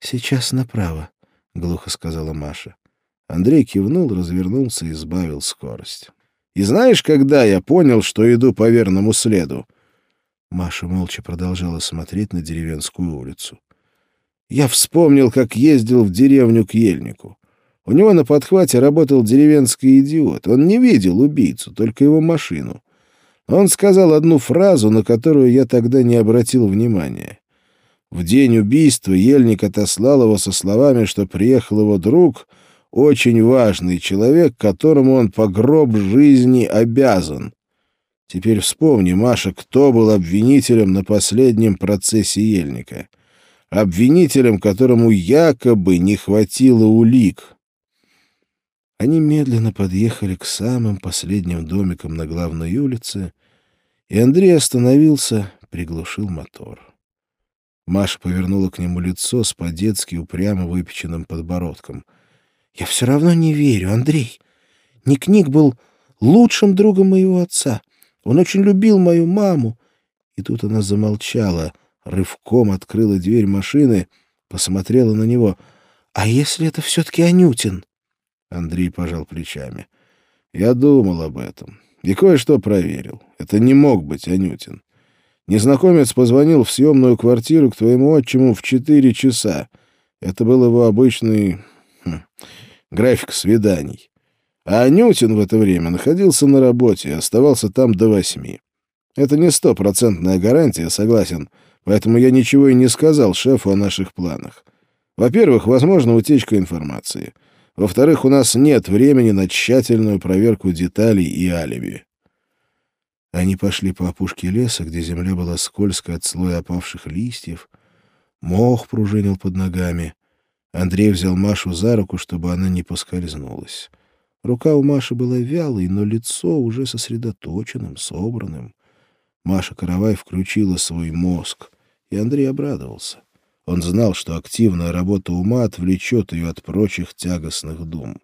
«Сейчас направо», — глухо сказала Маша. Андрей кивнул, развернулся и сбавил скорость. «И знаешь, когда я понял, что иду по верному следу?» Маша молча продолжала смотреть на деревенскую улицу. «Я вспомнил, как ездил в деревню к ельнику. У него на подхвате работал деревенский идиот. Он не видел убийцу, только его машину. Он сказал одну фразу, на которую я тогда не обратил внимания. В день убийства Ельник отослал его со словами, что приехал его друг, очень важный человек, которому он по гроб жизни обязан. Теперь вспомни, Маша, кто был обвинителем на последнем процессе Ельника. Обвинителем, которому якобы не хватило улик. Они медленно подъехали к самым последним домикам на главной улице, и Андрей остановился, приглушил мотор. Маша повернула к нему лицо с по-детски упрямо выпеченным подбородком. «Я все равно не верю, Андрей. Ник-Ник был лучшим другом моего отца. Он очень любил мою маму». И тут она замолчала, рывком открыла дверь машины, посмотрела на него. «А если это все-таки Анютин?» Андрей пожал плечами. Я думал об этом. И кое-что проверил. Это не мог быть Анютин. Незнакомец позвонил в съемную квартиру к твоему отчиму в четыре часа. Это был его обычный хм, график свиданий. А Анютин в это время находился на работе и оставался там до восьми. Это не стопроцентная гарантия, согласен, поэтому я ничего и не сказал шефу о наших планах. Во-первых, возможно утечка информации — во-вторых, у нас нет времени на тщательную проверку деталей и алиби. Они пошли по опушке леса, где земля была скользкая от слоя опавших листьев. Мох пружинил под ногами. Андрей взял Машу за руку, чтобы она не поскользнулась. Рука у Маши была вялой, но лицо уже сосредоточенным, собранным. Маша Каравай включила свой мозг, и Андрей обрадовался. Он знал, что активная работа ума отвлечет ее от прочих тягостных дум.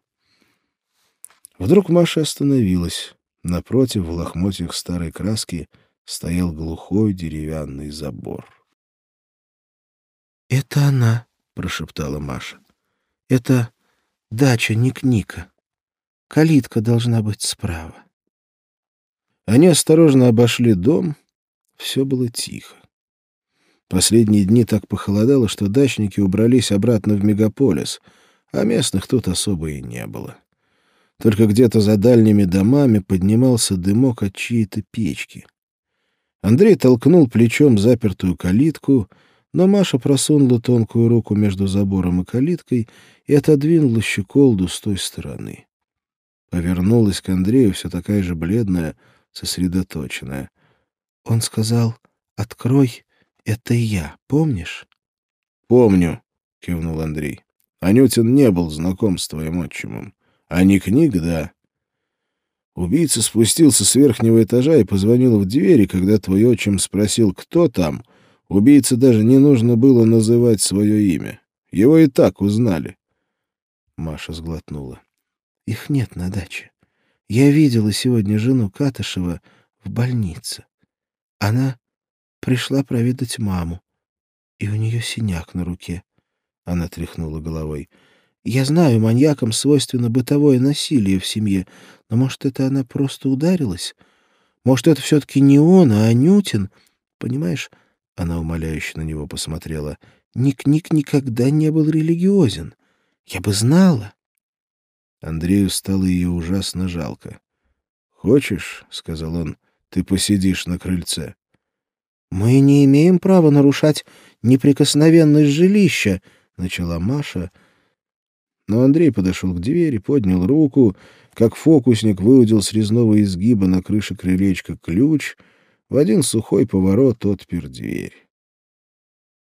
Вдруг Маша остановилась. Напротив, в лохмотьях старой краски, стоял глухой деревянный забор. «Это она», — прошептала Маша. «Это дача Ник-Ника. Калитка должна быть справа». Они осторожно обошли дом. Все было тихо. Последние дни так похолодало, что дачники убрались обратно в мегаполис, а местных тут особо и не было. Только где-то за дальними домами поднимался дымок от чьей-то печки. Андрей толкнул плечом запертую калитку, но Маша просунула тонкую руку между забором и калиткой и отодвинула щеколду с той стороны. Повернулась к Андрею, все такая же бледная, сосредоточенная. Он сказал «Открой», это я, помнишь? — Помню, — кивнул Андрей. Анютин не был знаком с твоим отчимом. А не книг, да. Убийца спустился с верхнего этажа и позвонил в двери, когда твой отчим спросил, кто там. Убийце даже не нужно было называть свое имя. Его и так узнали. Маша сглотнула. Их нет на даче. Я видела сегодня жену Катышева в больнице. Она Пришла проведать маму. И у нее синяк на руке. Она тряхнула головой. Я знаю, маньякам свойственно бытовое насилие в семье, но, может, это она просто ударилась? Может, это все-таки не он, а Анютин? Понимаешь, она умоляюще на него посмотрела. Ник-Ник никогда не был религиозен. Я бы знала. Андрею стало ее ужасно жалко. «Хочешь, — сказал он, — ты посидишь на крыльце?» «Мы не имеем права нарушать неприкосновенность жилища», — начала Маша. Но Андрей подошел к двери, поднял руку, как фокусник выудил с резного изгиба на крыше крылечка ключ, в один сухой поворот отпер дверь.